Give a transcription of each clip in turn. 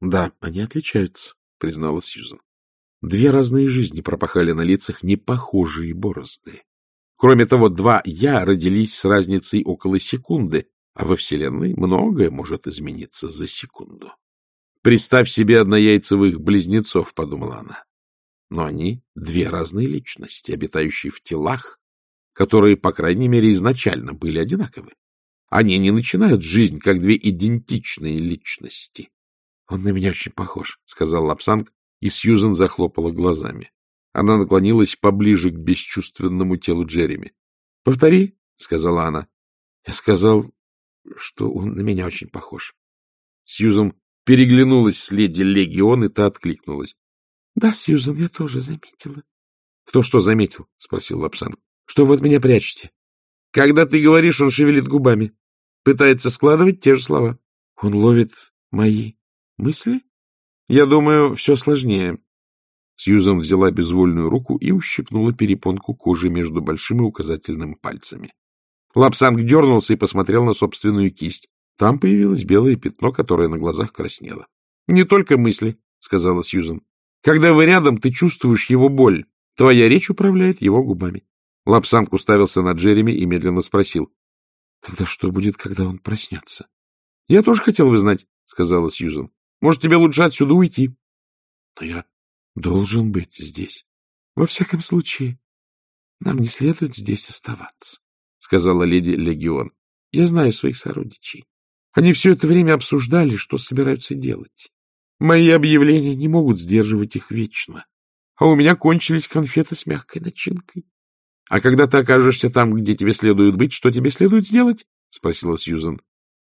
— Да, они отличаются, — признала Сьюзан. Две разные жизни пропахали на лицах непохожие борозды. Кроме того, два «я» родились с разницей около секунды, а во Вселенной многое может измениться за секунду. «Представь себе однояйцевых близнецов», — подумала она. Но они — две разные личности, обитающие в телах, которые, по крайней мере, изначально были одинаковы. Они не начинают жизнь, как две идентичные личности. — Он на меня очень похож, — сказал Лапсанг, и Сьюзен захлопала глазами. Она наклонилась поближе к бесчувственному телу Джереми. — Повтори, — сказала она. — Я сказал, что он на меня очень похож. Сьюзен переглянулась с леди Легион, и та откликнулась. — Да, Сьюзен, я тоже заметила. — Кто что заметил? — спросил Лапсанг. — Что вы от меня прячете? — Когда ты говоришь, он шевелит губами. Пытается складывать те же слова. — Он ловит мои мысли? — Я думаю, все сложнее. Сьюзан взяла безвольную руку и ущипнула перепонку кожи между большим и указательным пальцами. Лапсанг дернулся и посмотрел на собственную кисть. Там появилось белое пятно, которое на глазах краснело. — Не только мысли, — сказала Сьюзан. — Когда вы рядом, ты чувствуешь его боль. Твоя речь управляет его губами. Лапсанг уставился на Джереми и медленно спросил. — Тогда что будет, когда он проснется? — Я тоже хотел бы знать, — сказала Сьюзан. — Может, тебе лучше отсюда уйти? — Но я должен быть здесь. Во всяком случае, нам не следует здесь оставаться, — сказала леди Легион. Я знаю своих сородичей. Они все это время обсуждали, что собираются делать. Мои объявления не могут сдерживать их вечно. А у меня кончились конфеты с мягкой начинкой. А когда ты окажешься там, где тебе следует быть, что тебе следует сделать? — спросила Сьюзан.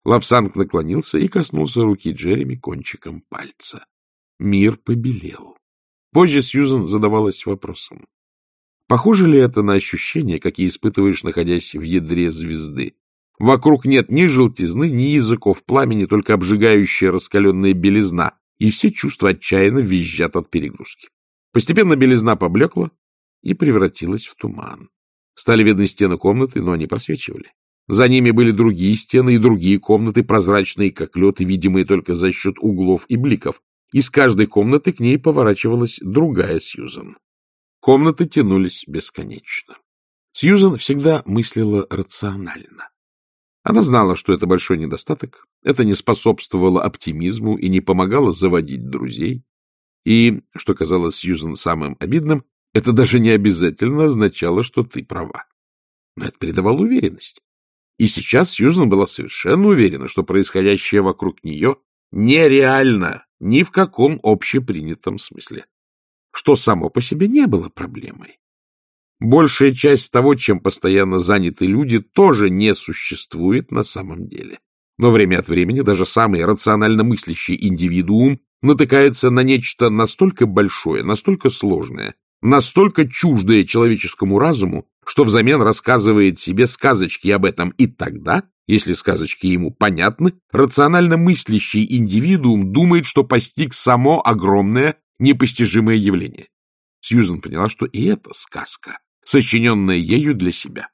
Лапсанг наклонился и коснулся руки Джереми кончиком пальца. Мир побелел. Позже Сьюзан задавалась вопросом. Похоже ли это на ощущения, какие испытываешь, находясь в ядре звезды? Вокруг нет ни желтизны, ни языков пламени, только обжигающая раскаленная белизна, и все чувства отчаянно визжат от перегрузки. Постепенно белизна поблекла и превратилась в туман. Стали видны стены комнаты, но они просвечивали. За ними были другие стены и другие комнаты, прозрачные, как лед, и видимые только за счет углов и бликов. Из каждой комнаты к ней поворачивалась другая Сьюзан. Комнаты тянулись бесконечно. Сьюзан всегда мыслила рационально. Она знала, что это большой недостаток, это не способствовало оптимизму и не помогало заводить друзей. И, что казалось Сьюзан самым обидным, это даже не обязательно означало, что ты права. Но это придавало уверенность. И сейчас Сьюзан была совершенно уверена, что происходящее вокруг нее нереально ни в каком общепринятом смысле, что само по себе не было проблемой. Большая часть того, чем постоянно заняты люди, тоже не существует на самом деле. Но время от времени даже самый рационально мыслящий индивидуум натыкается на нечто настолько большое, настолько сложное, настолько чуждое человеческому разуму, что взамен рассказывает себе сказочки об этом, и тогда если сказочки ему понятны, рационально мыслящий индивидуум думает, что постиг само огромное, непостижимое явление. Сьюзен поняла, что и это сказка, сочиненная ею для себя.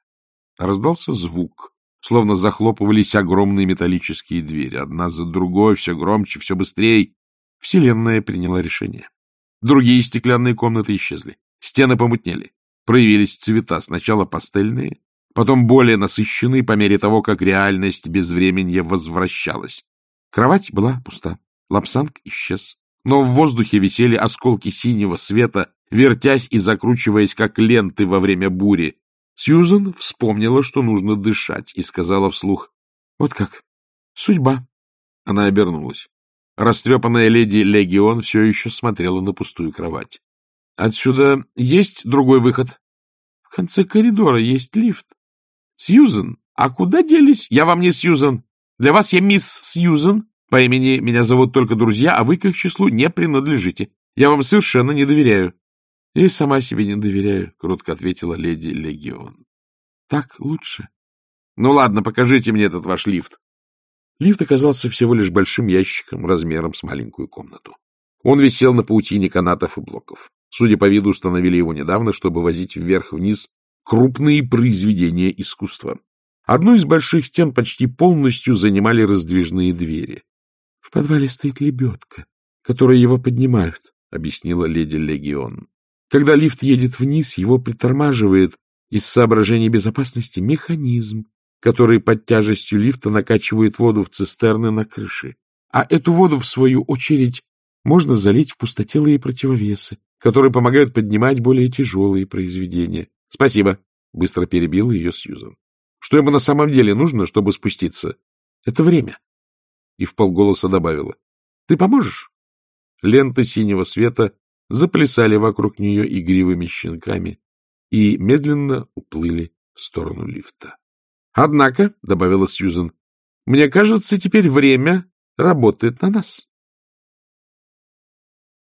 Раздался звук, словно захлопывались огромные металлические двери, одна за другой, все громче, все быстрее. Вселенная приняла решение. Другие стеклянные комнаты исчезли, стены помутнели, проявились цвета, сначала пастельные, потом более насыщенный по мере того, как реальность безвременья возвращалась. Кровать была пуста, лапсанг исчез, но в воздухе висели осколки синего света, вертясь и закручиваясь, как ленты во время бури. Сьюзен вспомнила, что нужно дышать, и сказала вслух, — Вот как, судьба. Она обернулась. Растрепанная леди Легион все еще смотрела на пустую кровать. — Отсюда есть другой выход? — В конце коридора есть лифт. Сьюзен, а куда делись? Я вам не Сьюзен. Для вас я мисс Сьюзен. По имени меня зовут только друзья, а вы к их числу не принадлежите. Я вам совершенно не доверяю. — Я и сама себе не доверяю, — кротко ответила леди Легион. — Так лучше. — Ну ладно, покажите мне этот ваш лифт. Лифт оказался всего лишь большим ящиком размером с маленькую комнату. Он висел на паутине канатов и блоков. Судя по виду, установили его недавно, чтобы возить вверх-вниз крупные произведения искусства. Одну из больших стен почти полностью занимали раздвижные двери. — В подвале стоит лебедка, которые его поднимают, — объяснила леди Легион. Когда лифт едет вниз, его притормаживает из соображений безопасности механизм, который под тяжестью лифта накачивает воду в цистерны на крыше. А эту воду, в свою очередь, можно залить в пустотелые противовесы, которые помогают поднимать более тяжелые произведения. — Спасибо, — быстро перебила ее Сьюзан. — Что ему на самом деле нужно, чтобы спуститься? — Это время. И в полголоса добавила. — Ты поможешь? Ленты синего света заплясали вокруг нее игривыми щенками и медленно уплыли в сторону лифта. — Однако, — добавила Сьюзен, — мне кажется, теперь время работает на нас.